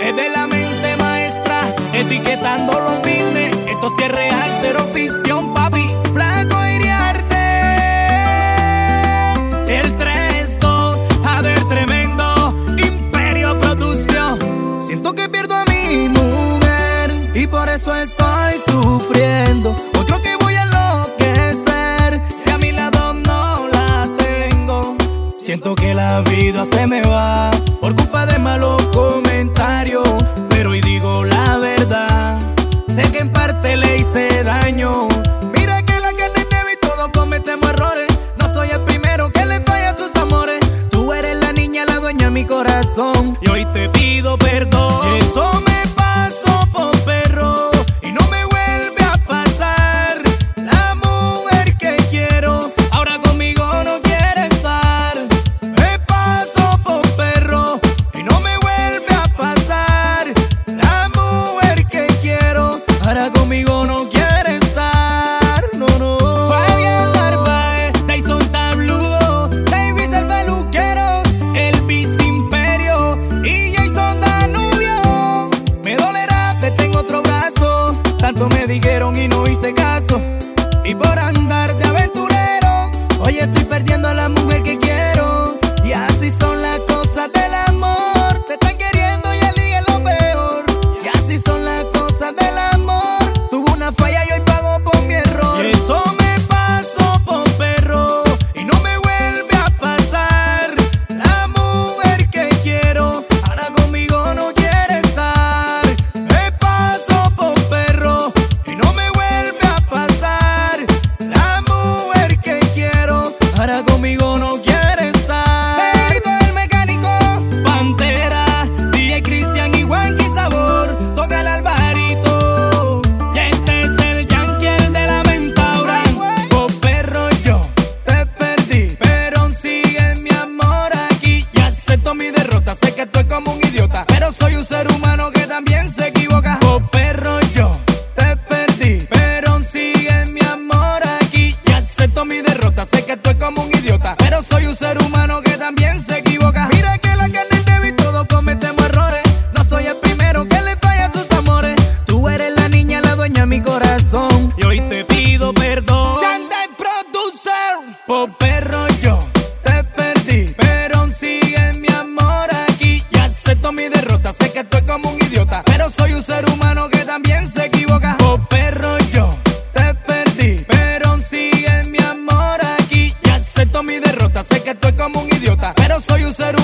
es de la mente maestra, etiquetando los business. Esto sí es real, cero ficción, papi. Flaco iriarte. El 3-2, a tremendo. Imperio Producción. Siento que pierdo a mi mujer y por eso estoy sufriendo. Otro que voy a enloquecer si a mi lado no la tengo. Siento que la vida se me va por culpa de malos pero hoy digo la verdad. Sé que en parte le hice daño. Mira que la carne es y todos cometemos errores. No soy el primero que le falla sus amores. Tú eres la niña, la dueña de mi corazón. Y hoy te pido perdón. Ahora conmigo no quiere estar. No, no. Fabián Narváez, Tyson Tabludo, Davis el peluquero, Elvis Imperio y Jason Danubio. Me dolerá, te tengo otro brazo. Tanto me dijeron y no hice caso. Y por andar de aventurero, hoy estoy perdiendo. Pero soy un ser humano que también se equivoca. Mira que la carne te vi, todos cometemos errores. No soy el primero que le falla a sus amores. Tú eres la niña, la dueña de mi corazón. Y hoy te pido perdón. Yandel Producer. Popper. sonho ser